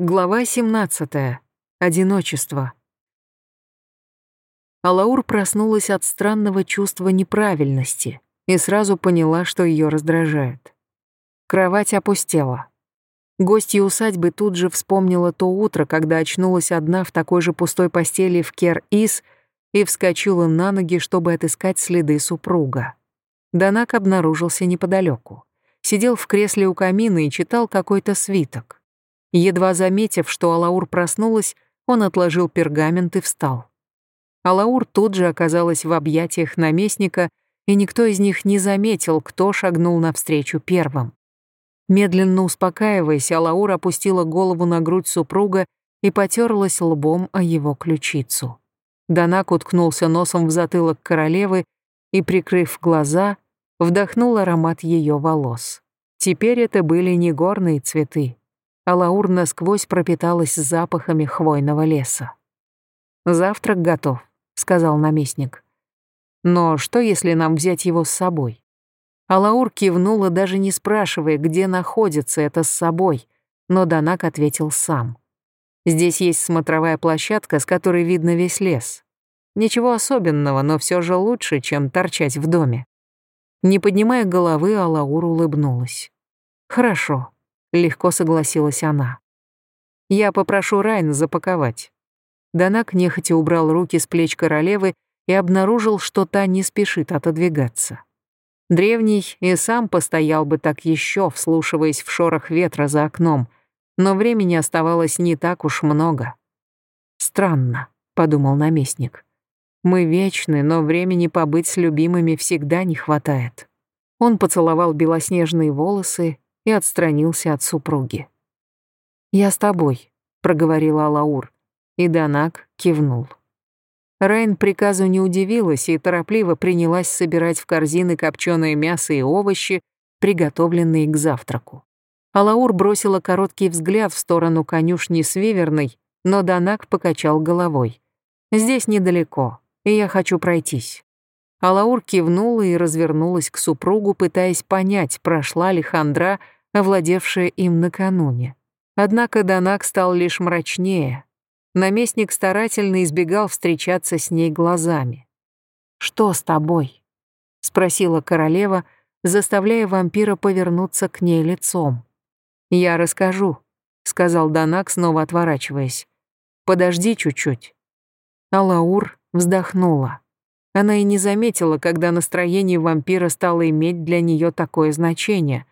Глава 17. Одиночество. Алаур проснулась от странного чувства неправильности и сразу поняла, что ее раздражает. Кровать опустела. Гостья усадьбы тут же вспомнила то утро, когда очнулась одна в такой же пустой постели в Кер-Ис и вскочила на ноги, чтобы отыскать следы супруга. Данак обнаружился неподалеку. Сидел в кресле у камина и читал какой-то свиток. Едва заметив, что Алаур проснулась, он отложил пергамент и встал. Алаур тут же оказалась в объятиях наместника, и никто из них не заметил, кто шагнул навстречу первым. Медленно успокаиваясь, Алаур опустила голову на грудь супруга и потерлась лбом о его ключицу. Данак уткнулся носом в затылок королевы и, прикрыв глаза, вдохнул аромат ее волос. Теперь это были не горные цветы, а Лаур насквозь пропиталась запахами хвойного леса. «Завтрак готов», — сказал наместник. «Но что, если нам взять его с собой?» Алаур кивнула, даже не спрашивая, где находится это с собой, но Данак ответил сам. «Здесь есть смотровая площадка, с которой видно весь лес. Ничего особенного, но все же лучше, чем торчать в доме». Не поднимая головы, Алаур улыбнулась. «Хорошо, Легко согласилась она. «Я попрошу Райн запаковать». Данак нехотя убрал руки с плеч королевы и обнаружил, что та не спешит отодвигаться. Древний и сам постоял бы так еще, вслушиваясь в шорох ветра за окном, но времени оставалось не так уж много. «Странно», — подумал наместник. «Мы вечны, но времени побыть с любимыми всегда не хватает». Он поцеловал белоснежные волосы и отстранился от супруги. «Я с тобой», — проговорила Алаур, и Данак кивнул. Райн приказу не удивилась и торопливо принялась собирать в корзины копченое мясо и овощи, приготовленные к завтраку. Алаур бросила короткий взгляд в сторону конюшни с Виверной, но Данак покачал головой. «Здесь недалеко, и я хочу пройтись». Алаур кивнула и развернулась к супругу, пытаясь понять, прошла ли хандра, овладевшая им накануне. Однако Данак стал лишь мрачнее. Наместник старательно избегал встречаться с ней глазами. «Что с тобой?» — спросила королева, заставляя вампира повернуться к ней лицом. «Я расскажу», — сказал Данак, снова отворачиваясь. «Подожди чуть-чуть». Алаур вздохнула. Она и не заметила, когда настроение вампира стало иметь для нее такое значение,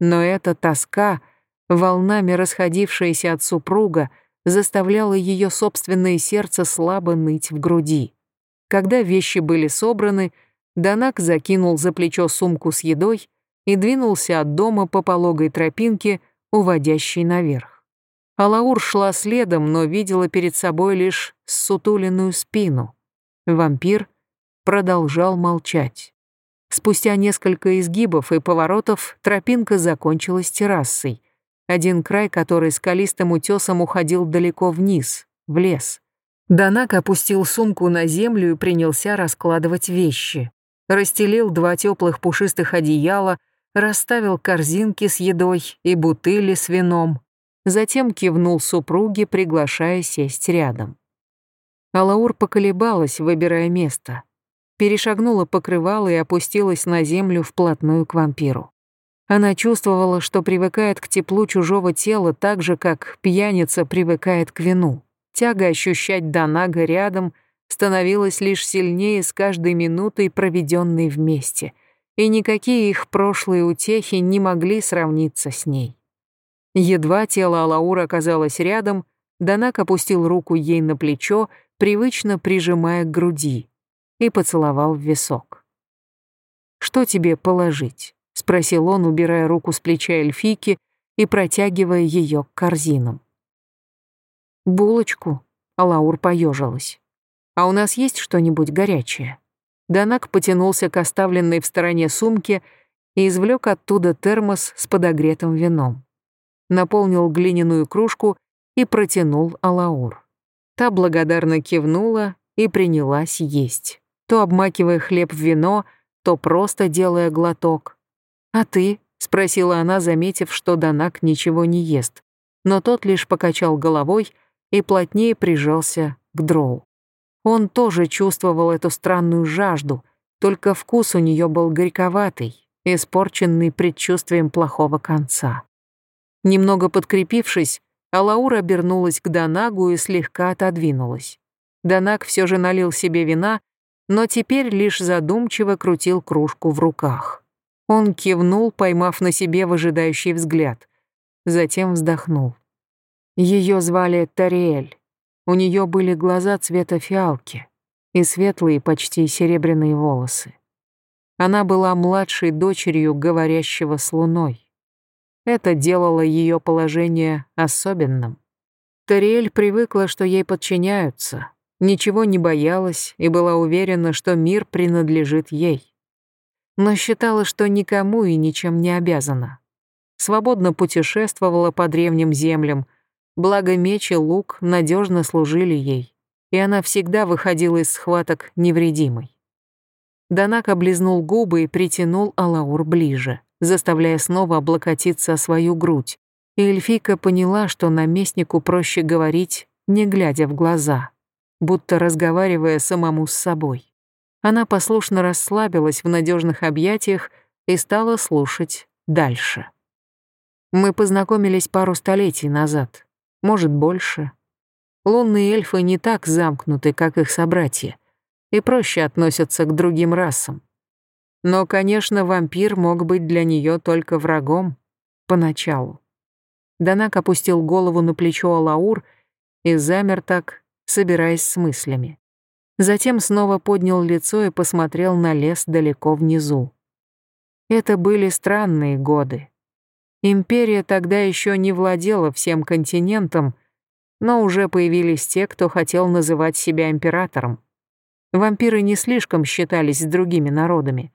но эта тоска, волнами расходившаяся от супруга, заставляла ее собственное сердце слабо ныть в груди. Когда вещи были собраны, Данак закинул за плечо сумку с едой и двинулся от дома по пологой тропинке, уводящей наверх. Алаур шла следом, но видела перед собой лишь сутуленную спину. Вампир продолжал молчать. Спустя несколько изгибов и поворотов тропинка закончилась террасой, один край которой скалистым утесом уходил далеко вниз, в лес. Данак опустил сумку на землю и принялся раскладывать вещи. Расстелил два теплых пушистых одеяла, расставил корзинки с едой и бутыли с вином. Затем кивнул супруге, приглашая сесть рядом. Алаур поколебалась, выбирая место перешагнула покрывало и опустилась на землю вплотную к вампиру. Она чувствовала, что привыкает к теплу чужого тела так же, как пьяница привыкает к вину. Тяга ощущать Донага рядом становилась лишь сильнее с каждой минутой, проведенной вместе, и никакие их прошлые утехи не могли сравниться с ней. Едва тело Алаура оказалось рядом, Донаг опустил руку ей на плечо, привычно прижимая к груди и поцеловал в висок. «Что тебе положить?» — спросил он, убирая руку с плеча эльфийки и протягивая ее к корзинам. «Булочку», — Алаур поежилась. «А у нас есть что-нибудь горячее?» Данак потянулся к оставленной в стороне сумке и извлек оттуда термос с подогретым вином. Наполнил глиняную кружку и протянул Алаур. Та благодарно кивнула и принялась есть то обмакивая хлеб в вино, то просто делая глоток. «А ты?» — спросила она, заметив, что Данак ничего не ест. но тот лишь покачал головой и плотнее прижался к дроу. Он тоже чувствовал эту странную жажду, только вкус у нее был горьковатый, испорченный предчувствием плохого конца. Немного подкрепившись, Алаура обернулась к Донагу и слегка отодвинулась. Донаг все же налил себе вина, но теперь лишь задумчиво крутил кружку в руках. Он кивнул, поймав на себе выжидающий взгляд. Затем вздохнул. Ее звали Тариэль. У нее были глаза цвета фиалки и светлые, почти серебряные волосы. Она была младшей дочерью говорящего с луной. Это делало ее положение особенным. Тариэль привыкла, что ей подчиняются, ничего не боялась и была уверена, что мир принадлежит ей. Но считала, что никому и ничем не обязана. Свободно путешествовала по древним землям, благо меч и лук надежно служили ей, и она всегда выходила из схваток невредимой. Данак облизнул губы и притянул Алаур ближе заставляя снова облокотиться о свою грудь. И эльфийка поняла, что наместнику проще говорить, не глядя в глаза, будто разговаривая самому с собой. Она послушно расслабилась в надежных объятиях и стала слушать дальше. Мы познакомились пару столетий назад, может, больше. Лунные эльфы не так замкнуты, как их собратья, и проще относятся к другим расам. Но, конечно, вампир мог быть для нее только врагом. Поначалу. Данак опустил голову на плечо Алаур и замер так, собираясь с мыслями. Затем снова поднял лицо и посмотрел на лес далеко внизу. Это были странные годы. Империя тогда еще не владела всем континентом, но уже появились те, кто хотел называть себя императором. Вампиры не слишком считались с другими народами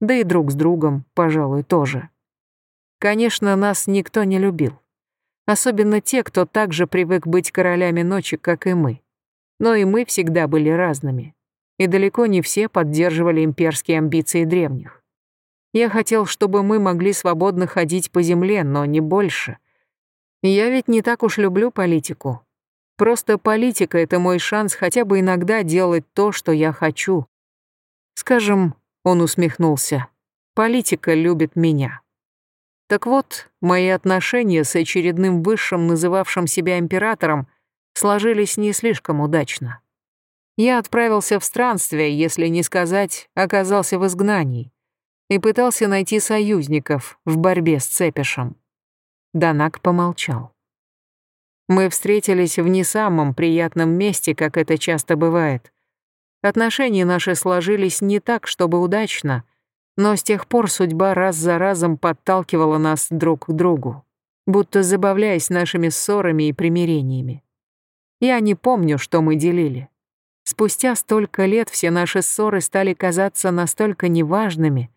да и друг с другом, пожалуй, тоже. Конечно, нас никто не любил. Особенно те, кто также привык быть королями ночи, как и мы. Но и мы всегда были разными. И далеко не все поддерживали имперские амбиции древних. Я хотел, чтобы мы могли свободно ходить по земле, но не больше. Я ведь не так уж люблю политику. Просто политика — это мой шанс хотя бы иногда делать то, что я хочу. Скажем, он усмехнулся. Политика любит меня. Так вот, мои отношения с очередным высшим, называвшим себя императором, сложились не слишком удачно. Я отправился в странствие, если не сказать, оказался в изгнании, и пытался найти союзников в борьбе с Цепишем. Данак помолчал. Мы встретились в не самом приятном месте, как это часто бывает. Отношения наши сложились не так, чтобы удачно, но с тех пор судьба раз за разом подталкивала нас друг к другу, будто забавляясь нашими ссорами и примирениями. Я не помню, что мы делили. Спустя столько лет все наши ссоры стали казаться настолько неважными.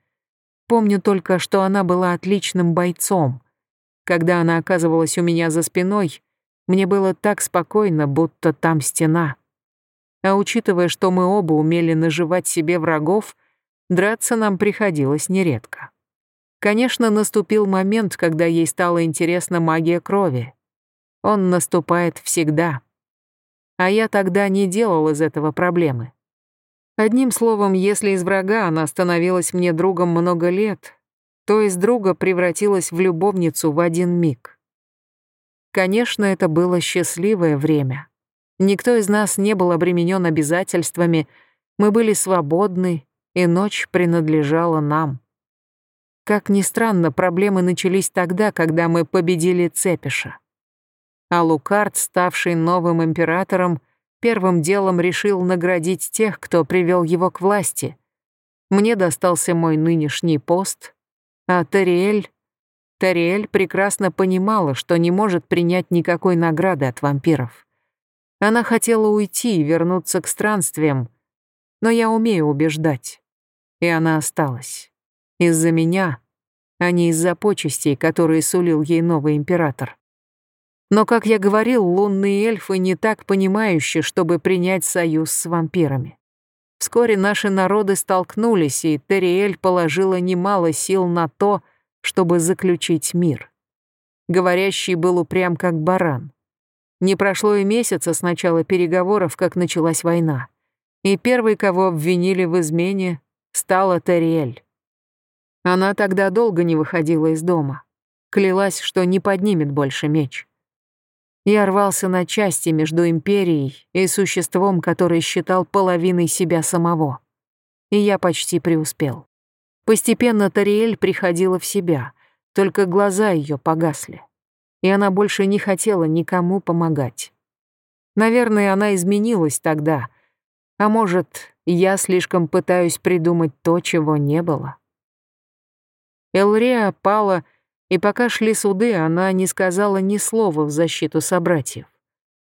Помню только, что она была отличным бойцом. Когда она оказывалась у меня за спиной, мне было так спокойно, будто там стена. А учитывая, что мы оба умели наживать себе врагов, драться нам приходилось нередко. Конечно, наступил момент, когда ей стала интересна магия крови. Он наступает всегда. А я тогда не делал из этого проблемы. Одним словом, если из врага она становилась мне другом много лет, то из друга превратилась в любовницу в один миг. Конечно, это было счастливое время. Никто из нас не был обременен обязательствами, мы были свободны, и ночь принадлежала нам. Как ни странно, проблемы начались тогда, когда мы победили Цепиша. А Лукард, ставший новым императором, первым делом решил наградить тех, кто привел его к власти. Мне достался мой нынешний пост, а Тариэль... Тариэль прекрасно понимала, что не может принять никакой награды от вампиров. Она хотела уйти и вернуться к странствиям, но я умею убеждать. И она осталась. Из-за меня, а не из-за почестей, которые сулил ей новый император. Но, как я говорил, лунные эльфы не так понимающие, чтобы принять союз с вампирами. Вскоре наши народы столкнулись, и Терриэль положила немало сил на то, чтобы заключить мир. говорящий был упрям как баран. Не прошло и месяца с начала переговоров, как началась война. И первой, кого обвинили в измене, стала Тариэль. Она тогда долго не выходила из дома. Клялась, что не поднимет больше меч. Я рвался на части между империей и существом, которое считал половиной себя самого. И я почти преуспел. Постепенно Тариэль приходила в себя, только глаза ее погасли. И она больше не хотела никому помогать. Наверное, она изменилась тогда. А может, я слишком пытаюсь придумать то, чего не было. Элреа пала, и пока шли суды, она не сказала ни слова в защиту собратьев.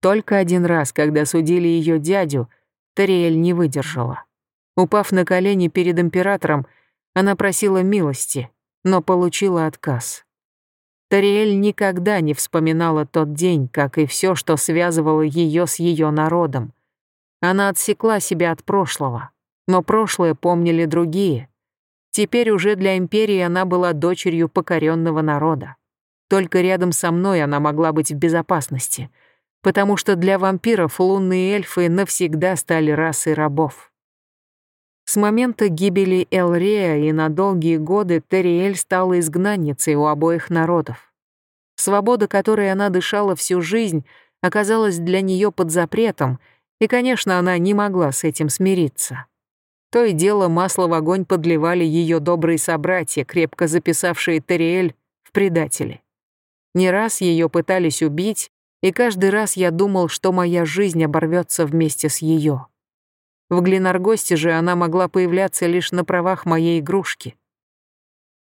Только один раз, когда судили ее дядю, Тариэль не выдержала. Упав на колени перед императором, она просила милости, но получила отказ. Тариэль никогда не вспоминала тот день, как и все, что связывало ее с ее народом. Она отсекла себя от прошлого, но прошлое помнили другие, Теперь уже для империи она была дочерью покоренного народа. Только рядом со мной она могла быть в безопасности, потому что для вампиров лунные эльфы навсегда стали расой рабов. С момента гибели Элрея и на долгие годы Терриэль стала изгнанницей у обоих народов. Свобода, которой она дышала всю жизнь, оказалась для нее под запретом, и, конечно, она не могла с этим смириться. То и дело масло в огонь подливали ее добрые собратья, крепко записавшие Териэль в предатели. Не раз ее пытались убить, и каждый раз я думал, что моя жизнь оборвется вместе с ее. В Глинаргосте же она могла появляться лишь на правах моей игрушки.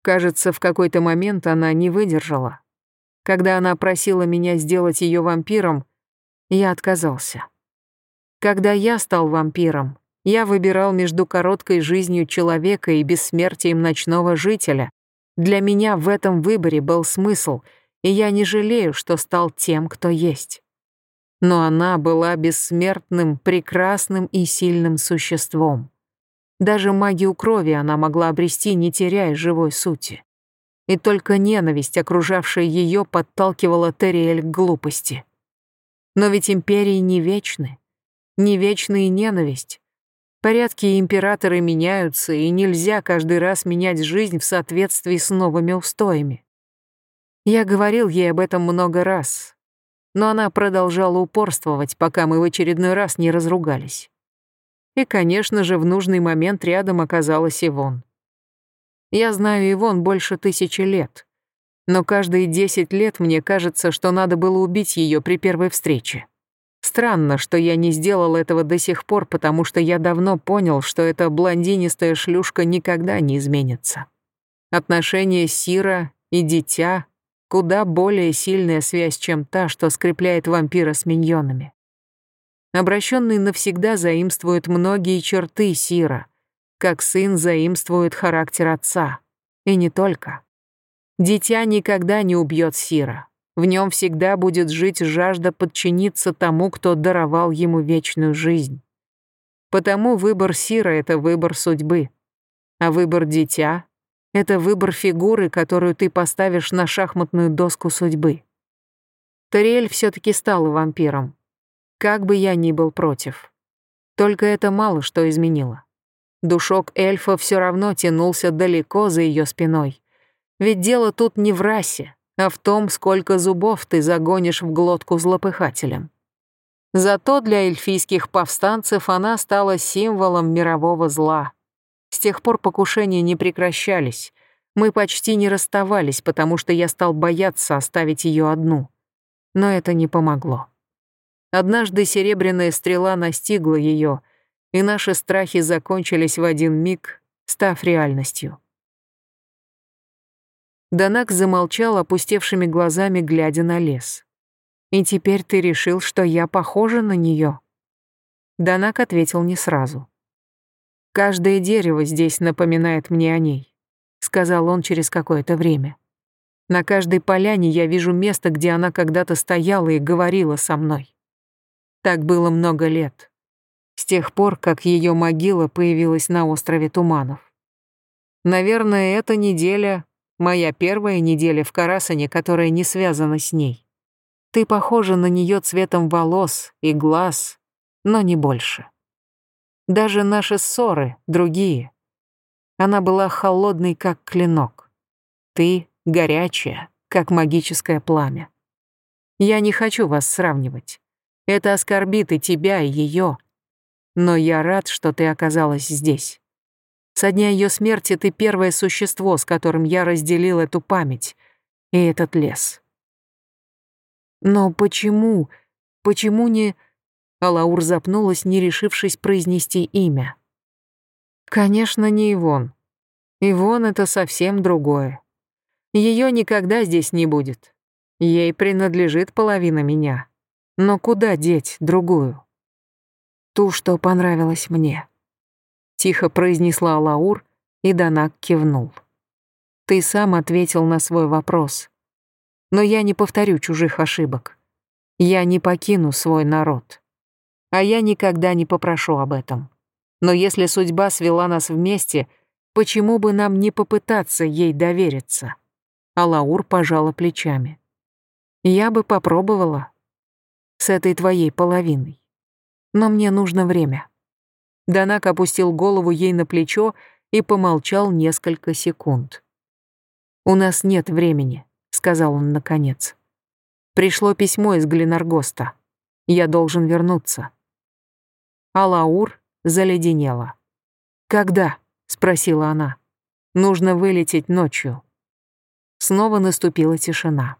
Кажется, в какой-то момент она не выдержала. Когда она просила меня сделать ее вампиром, я отказался. Когда я стал вампиром, я выбирал между короткой жизнью человека и бессмертием ночного жителя. Для меня в этом выборе был смысл, и я не жалею, что стал тем, кто есть. Но она была бессмертным, прекрасным и сильным существом. Даже магию крови она могла обрести, не теряя живой сути. И только ненависть, окружавшая ее, подталкивала Терриэль к глупости. Но ведь империи не вечны. Не вечна и ненависть. Порядки и императоры меняются, и нельзя каждый раз менять жизнь в соответствии с новыми устоями. Я говорил ей об этом много раз, но она продолжала упорствовать, пока мы в очередной раз не разругались. И, конечно же, в нужный момент рядом оказалась Ивон. Я знаю Ивон больше тысячи лет, но каждые десять лет мне кажется, что надо было убить ее при первой встрече. Странно, что я не сделал этого до сих пор, потому что я давно понял, что эта блондинистая шлюшка никогда не изменится. Отношения Сира и дитя — куда более сильная связь, чем та, что скрепляет вампира с миньонами. Обращенный навсегда заимствует многие черты Сира, как сын заимствует характер отца. И не только. Дитя никогда не убьет Сира, в нем всегда будет жить жажда подчиниться тому, кто даровал ему вечную жизнь. Потому выбор Сира — это выбор судьбы. А выбор дитя — это выбор фигуры, которую ты поставишь на шахматную доску судьбы. Тариэль все-таки стала вампиром. Как бы я ни был против. Только это мало что изменило. Душок эльфа все равно тянулся далеко за ее спиной. Ведь дело тут не в расе, а в том, сколько зубов ты загонишь в глотку злопыхателям. Зато для эльфийских повстанцев она стала символом мирового зла. С тех пор покушения не прекращались. Мы почти не расставались, потому что я стал бояться оставить ее одну. Но это не помогло. Однажды серебряная стрела настигла ее, и наши страхи закончились в один миг, став реальностью. Данак замолчал опустевшими глазами, глядя на лес. «И теперь ты решил, что я похожа на нее?» Данак ответил не сразу. «Каждое дерево здесь напоминает мне о ней», — сказал он через какое-то время. «На каждой поляне я вижу место, где она когда-то стояла и говорила со мной. Так было много лет, с тех пор, как ее могила появилась на острове Туманов. Наверное, эта неделя моя первая неделя в Карасане, которая не связана с ней. Ты похожа на нее цветом волос и глаз, но не больше. Даже наши ссоры другие. Она была холодной, как клинок. Ты горячая, как магическое пламя. Я не хочу вас сравнивать. Это оскорбит и тебя, и ее. Но я рад, что ты оказалась здесь. Со дня ее смерти ты первое существо, с которым я разделил эту память и этот лес. Но почему, почему не... Алаур запнулась, не решившись произнести имя. Конечно, не Ивон. Ивон — это совсем другое. Ее никогда здесь не будет. Ей принадлежит половина меня. Но куда деть другую? Ту, что понравилась мне. Тихо произнесла Лаур, и Данак кивнул. Ты сам ответил на свой вопрос. Но я не повторю чужих ошибок. Я не покину свой народ. А я никогда не попрошу об этом. Но если судьба свела нас вместе, почему бы нам не попытаться ей довериться? А пожала плечами. Я бы попробовала. С этой твоей половиной. Но мне нужно время. Данак опустил голову ей на плечо и помолчал несколько секунд. «У нас нет времени», — сказал он наконец. «Пришло письмо из Глинаргоста. Я должен вернуться». Алаур заледенела. «Когда?» — спросила она. «Нужно вылететь ночью». Снова наступила тишина.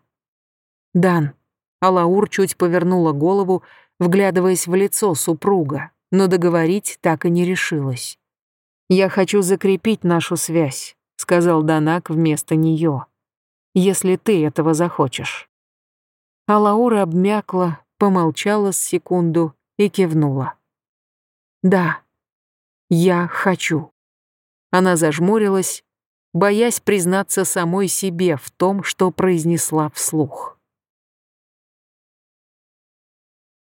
«Дан». Алаур чуть повернула голову, вглядываясь в лицо супруга, но договорить так и не решилась. «Я хочу закрепить нашу связь», — сказал Данак вместо нее. «Если ты этого захочешь». А Лаура обмякла, помолчала с секунду и кивнула. «Да, я хочу». Она зажмурилась, боясь признаться самой себе в том, что произнесла вслух.